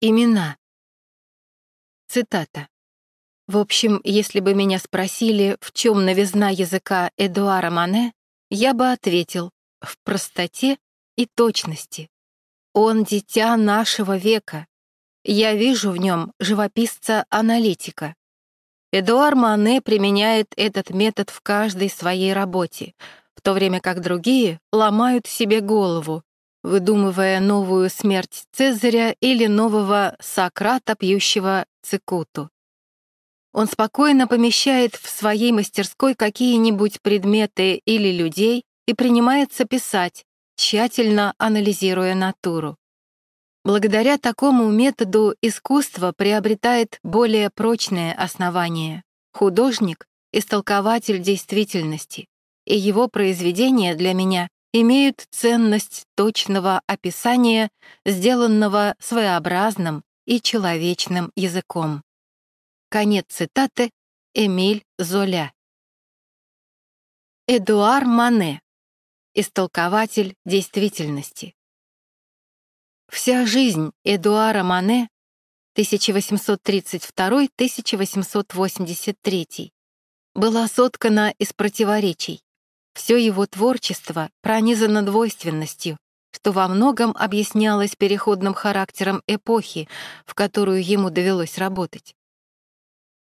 Имена. Цитата. В общем, если бы меня спросили, в чем новизна языка Эдуара Мане, я бы ответил в простоте и точности. Он — дитя нашего века. Я вижу в нем живописца-аналитика. Эдуар Мане применяет этот метод в каждой своей работе, в то время как другие ломают себе голову, выдумывая новую смерть Цезаря или нового Сократа, пьющего цикуту. Он спокойно помещает в своей мастерской какие-нибудь предметы или людей и принимается писать, тщательно анализируя натуру. Благодаря такому методу искусство приобретает более прочное основание. Художник — истолкователь действительности, и его произведения для меня имеют ценность точного описания, сделанного своеобразным и человечным языком. Конец цитаты Эмиль Золя. Эдуар Мане. Истолкователь действительности. Вся жизнь Эдуара Мане 1832-1883 была соткана из противоречий. Все его творчество пронизано двойственностью, что во многом объяснялось переходным характером эпохи, в которую ему довелось работать.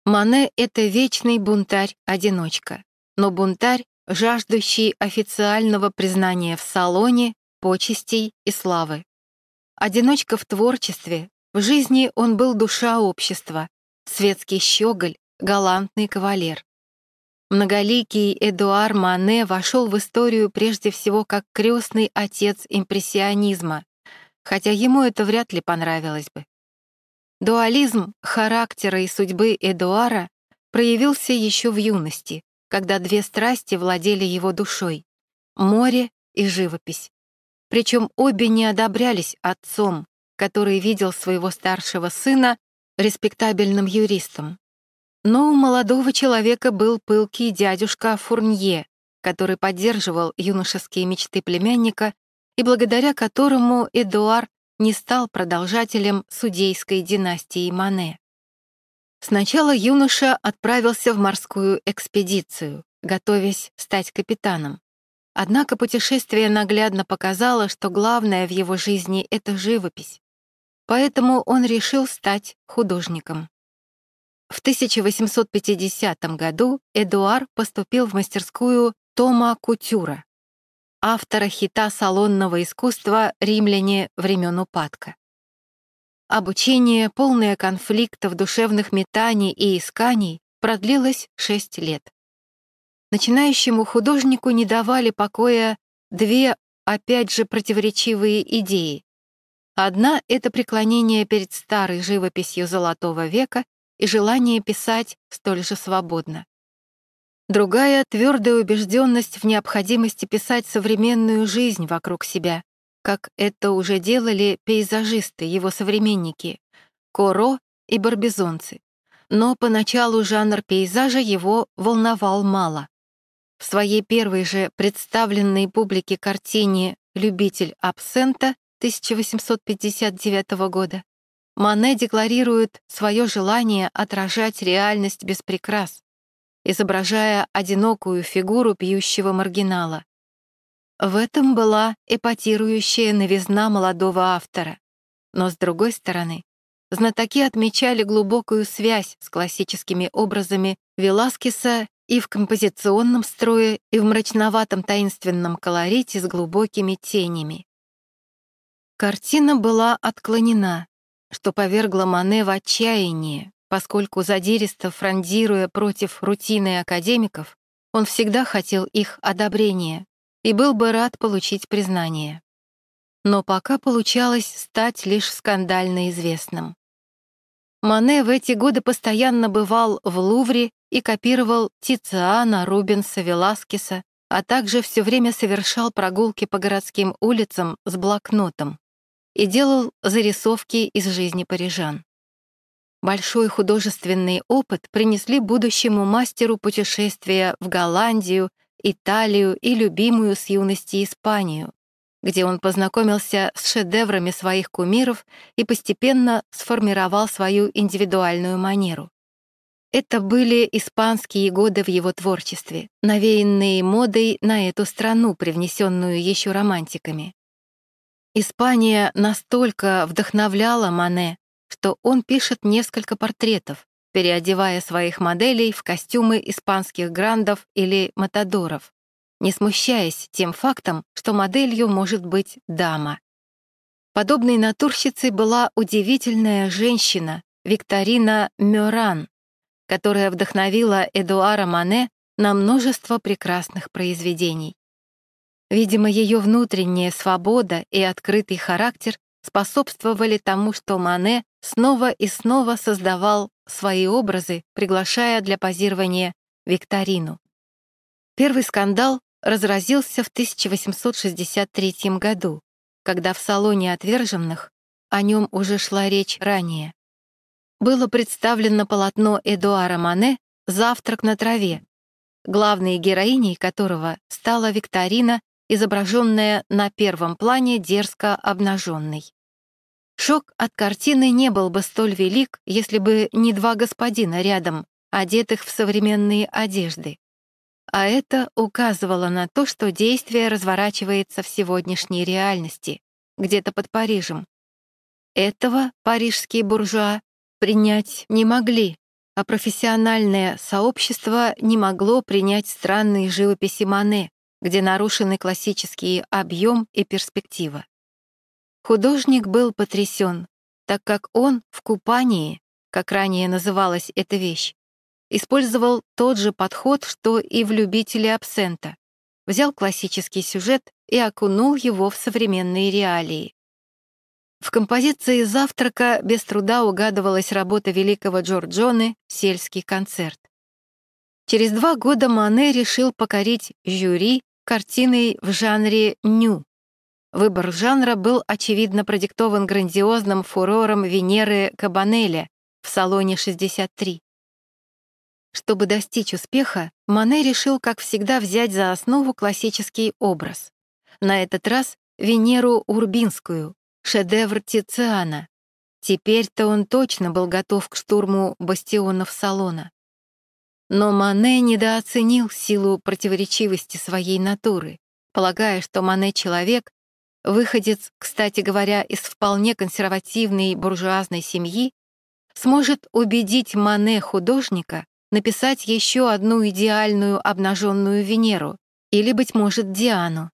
Мане — это вечный бунтарь-одиночка, но бунтарь, жаждущий официального признания в салоне, почестей и славы. Одиночка в творчестве, в жизни он был душа общества, светский щеголь, галантный кавалер. Многоликий Эдуар Мане вошел в историю прежде всего как крестный отец импрессионизма, хотя ему это вряд ли понравилось бы. Дуализм характера и судьбы Эдуара проявился еще в юности, когда две страсти владели его душой — море и живопись. Причем обе не одобрялись отцом, который видел своего старшего сына респектабельным юристом. Но у молодого человека был пылкий дядюшка Фурнье, который поддерживал юношеские мечты племянника и благодаря которому Эдуар не стал продолжателем судейской династии Мане. Сначала юноша отправился в морскую экспедицию, готовясь стать капитаном. Однако путешествие наглядно показало, что главное в его жизни — это живопись. Поэтому он решил стать художником. В 1850 году Эдуар поступил в мастерскую Тома Кутюра, автора хита салонного искусства «Римляне времен упадка». Обучение, полное конфликтов, душевных метаний и исканий, продлилось шесть лет. Начинающему художнику не давали покоя две, опять же, противоречивые идеи. Одна — это преклонение перед старой живописью Золотого века и желание писать столь же свободно. Другая — твердая убежденность в необходимости писать современную жизнь вокруг себя, как это уже делали пейзажисты, его современники, Коро и барбизонцы. Но поначалу жанр пейзажа его волновал мало. В своей первой же представленной публике картине «Любитель абсента» 1859 года Мане декларирует свое желание отражать реальность без прикрас, изображая одинокую фигуру пьющего маргинала. В этом была эпатирующая новизна молодого автора. Но, с другой стороны, знатоки отмечали глубокую связь с классическими образами Веласкеса и в композиционном строе, и в мрачноватом таинственном колорите с глубокими тенями. Картина была отклонена, что повергло Мане в отчаяние, поскольку задиристо фрондируя против рутины академиков, он всегда хотел их одобрения и был бы рад получить признание. Но пока получалось стать лишь скандально известным. Мане в эти годы постоянно бывал в Лувре и копировал Тициана, Рубенса, Веласкеса, а также все время совершал прогулки по городским улицам с блокнотом и делал зарисовки из жизни парижан. Большой художественный опыт принесли будущему мастеру путешествия в Голландию, Италию и любимую с юности Испанию, где он познакомился с шедеврами своих кумиров и постепенно сформировал свою индивидуальную манеру. Это были испанские годы в его творчестве, навеянные модой на эту страну, привнесенную еще романтиками. Испания настолько вдохновляла Мане, что он пишет несколько портретов, переодевая своих моделей в костюмы испанских грандов или матадоров, не смущаясь тем фактом, что моделью может быть дама. Подобной натурщицей была удивительная женщина Викторина Мёран, которая вдохновила Эдуара Мане на множество прекрасных произведений. Видимо, ее внутренняя свобода и открытый характер способствовали тому, что Мане снова и снова создавал свои образы, приглашая для позирования Викторину. Первый скандал разразился в 1863 году, когда в салоне отверженных о нем уже шла речь ранее. Было представлено полотно Эдуара Мане «Завтрак на траве», главной героиней которого стала Викторина, изображенная на первом плане дерзко обнаженной. Шок от картины не был бы столь велик, если бы не два господина рядом, одетых в современные одежды. А это указывало на то, что действие разворачивается в сегодняшней реальности, где-то под Парижем. Этого парижские буржуа принять не могли, а профессиональное сообщество не могло принять странные живописи Мане, где нарушены классические объем и перспектива. Художник был потрясен, так как он в купании, как ранее называлась эта вещь, использовал тот же подход, что и в «Любителе абсента». Взял классический сюжет и окунул его в современные реалии. В композиции «Завтрака» без труда угадывалась работа великого Джорджоне «Сельский концерт». Через два года Мане решил покорить жюри картиной в жанре «ню», Выбор жанра был, очевидно, продиктован грандиозным фурором Венеры Кабанеля в салоне 63. Чтобы достичь успеха, Мане решил, как всегда, взять за основу классический образ. На этот раз Венеру Урбинскую, шедевр Тициана. Теперь-то он точно был готов к штурму бастионов салона. Но Мане недооценил силу противоречивости своей натуры, полагая, что Мане — человек, выходец, кстати говоря, из вполне консервативной буржуазной семьи, сможет убедить Мане художника написать еще одну идеальную обнаженную Венеру или, быть может, Диану.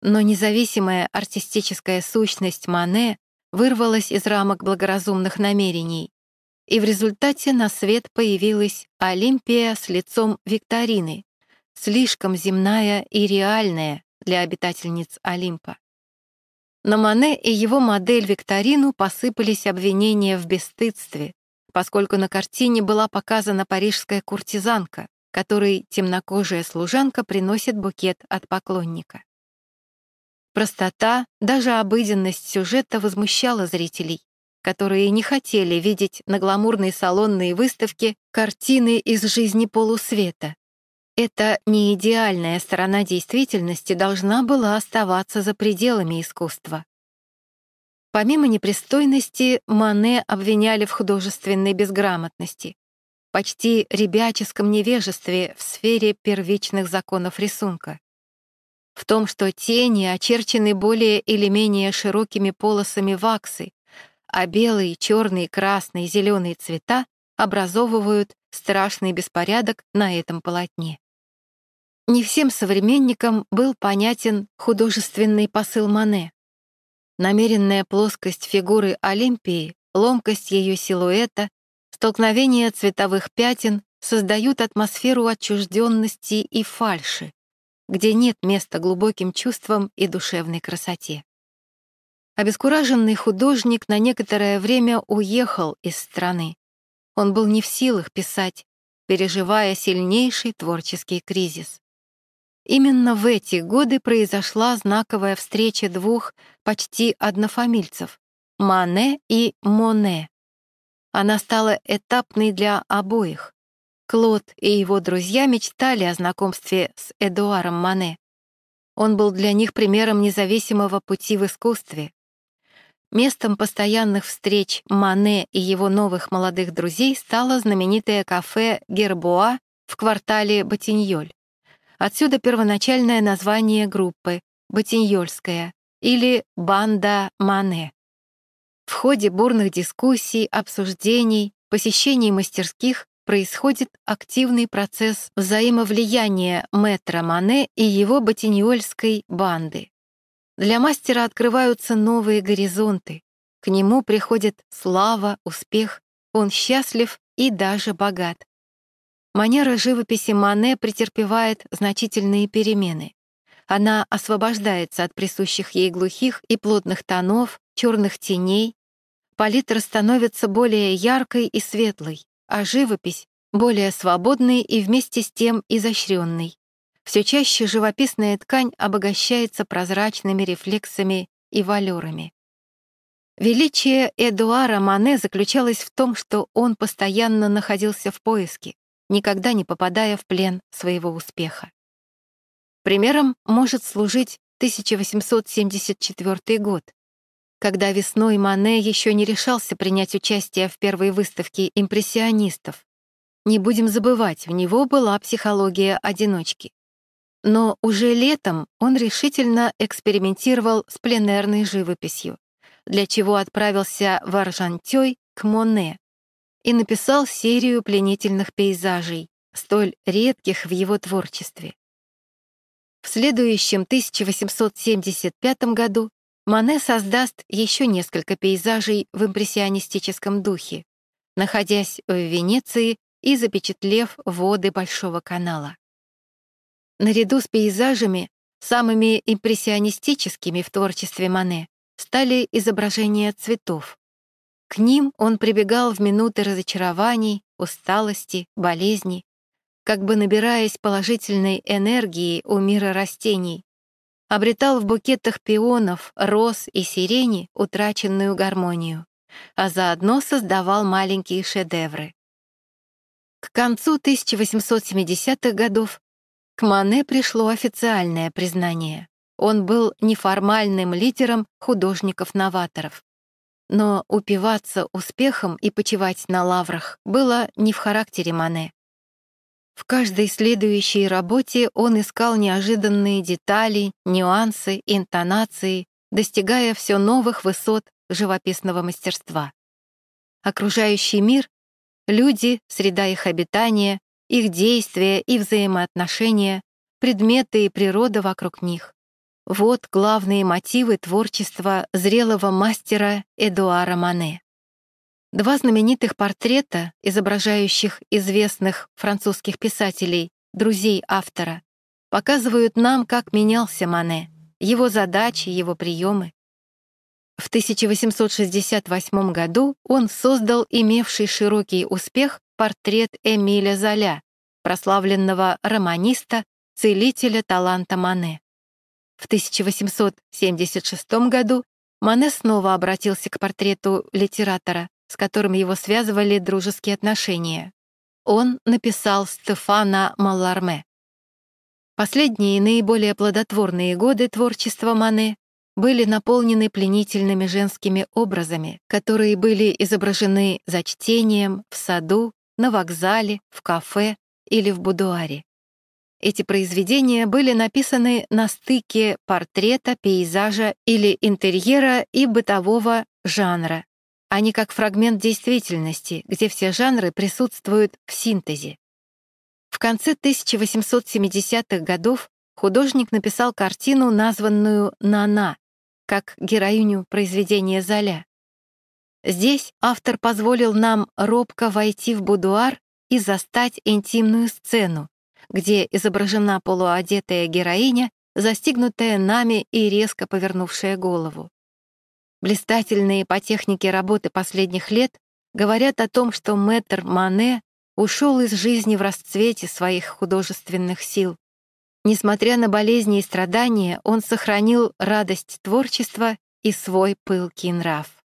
Но независимая артистическая сущность Мане вырвалась из рамок благоразумных намерений, и в результате на свет появилась Олимпия с лицом Викторины, слишком земная и реальная для обитательниц Олимпа. На Мане и его модель Викторину посыпались обвинения в бесстыдстве, поскольку на картине была показана парижская куртизанка, которой темнокожая служанка приносит букет от поклонника. Простота, даже обыденность сюжета возмущала зрителей, которые не хотели видеть на гламурной салонной выставке картины из жизни полусвета, эта неидеальная сторона действительности должна была оставаться за пределами искусства. Помимо непристойности, Мане обвиняли в художественной безграмотности, почти ребяческом невежестве в сфере первичных законов рисунка. В том, что тени очерчены более или менее широкими полосами ваксы, а белые, черные, красные, зеленые цвета образовывают страшный беспорядок на этом полотне. Не всем современникам был понятен художественный посыл Мане. Намеренная плоскость фигуры Олимпии, ломкость ее силуэта, столкновение цветовых пятен создают атмосферу отчужденности и фальши, где нет места глубоким чувствам и душевной красоте. Обескураженный художник на некоторое время уехал из страны. Он был не в силах писать, переживая сильнейший творческий кризис. Именно в эти годы произошла знаковая встреча двух почти однофамильцев — Мане и Моне. Она стала этапной для обоих. Клод и его друзья мечтали о знакомстве с Эдуаром Мане. Он был для них примером независимого пути в искусстве. Местом постоянных встреч Мане и его новых молодых друзей стало знаменитое кафе «Гербуа» в квартале Батиньоль. Отсюда первоначальное название группы — Батиньольская или «Банда Мане». В ходе бурных дискуссий, обсуждений, посещений мастерских происходит активный процесс взаимовлияния мэтра Мане и его ботиньольской банды. Для мастера открываются новые горизонты. К нему приходит слава, успех, он счастлив и даже богат. Манера живописи Мане претерпевает значительные перемены. Она освобождается от присущих ей глухих и плотных тонов, черных теней. Палитра становится более яркой и светлой а живопись — более свободной и вместе с тем изощренной. Все чаще живописная ткань обогащается прозрачными рефлексами и валерами. Величие Эдуара Мане заключалось в том, что он постоянно находился в поиске, никогда не попадая в плен своего успеха. Примером может служить 1874 год, когда весной Мане еще не решался принять участие в первой выставке импрессионистов. Не будем забывать, в него была психология одиночки. Но уже летом он решительно экспериментировал с пленерной живописью, для чего отправился в Аржантёй к Моне и написал серию пленительных пейзажей, столь редких в его творчестве. В следующем 1875 году Мане создаст еще несколько пейзажей в импрессионистическом духе, находясь в Венеции и запечатлев воды Большого канала. Наряду с пейзажами, самыми импрессионистическими в творчестве Мане стали изображения цветов. К ним он прибегал в минуты разочарований, усталости, болезней, как бы набираясь положительной энергии у мира растений, обретал в букетах пионов, роз и сирени утраченную гармонию, а заодно создавал маленькие шедевры. К концу 1870-х годов Мане пришло официальное признание. Он был неформальным лидером художников-новаторов. Но упиваться успехом и почивать на лаврах было не в характере Мане. В каждой следующей работе он искал неожиданные детали, нюансы, интонации, достигая все новых высот живописного мастерства. Окружающий мир — люди, среда их обитания, их действия и взаимоотношения, предметы и природа вокруг них. Вот главные мотивы творчества зрелого мастера Эдуара Мане. Два знаменитых портрета, изображающих известных французских писателей, друзей автора, показывают нам, как менялся Мане, его задачи, его приемы. В 1868 году он создал имевший широкий успех портрет Эмиля Золя, прославленного романиста, целителя таланта Мане. В 1876 году Мане снова обратился к портрету литератора, с которым его связывали дружеские отношения. Он написал Стефана Малларме. Последние наиболее плодотворные годы творчества Мане были наполнены пленительными женскими образами, которые были изображены за чтением, в саду, на вокзале, в кафе или в будуаре. Эти произведения были написаны на стыке портрета, пейзажа или интерьера и бытового жанра, они как фрагмент действительности, где все жанры присутствуют в синтезе. В конце 1870-х годов художник написал картину, названную «Нана», как героиню произведения Золя. Здесь автор позволил нам робко войти в будуар и застать интимную сцену, где изображена полуодетая героиня, застигнутая нами и резко повернувшая голову. Блистательные по технике работы последних лет говорят о том, что мэтр Мане ушел из жизни в расцвете своих художественных сил. Несмотря на болезни и страдания, он сохранил радость творчества и свой пылкий нрав.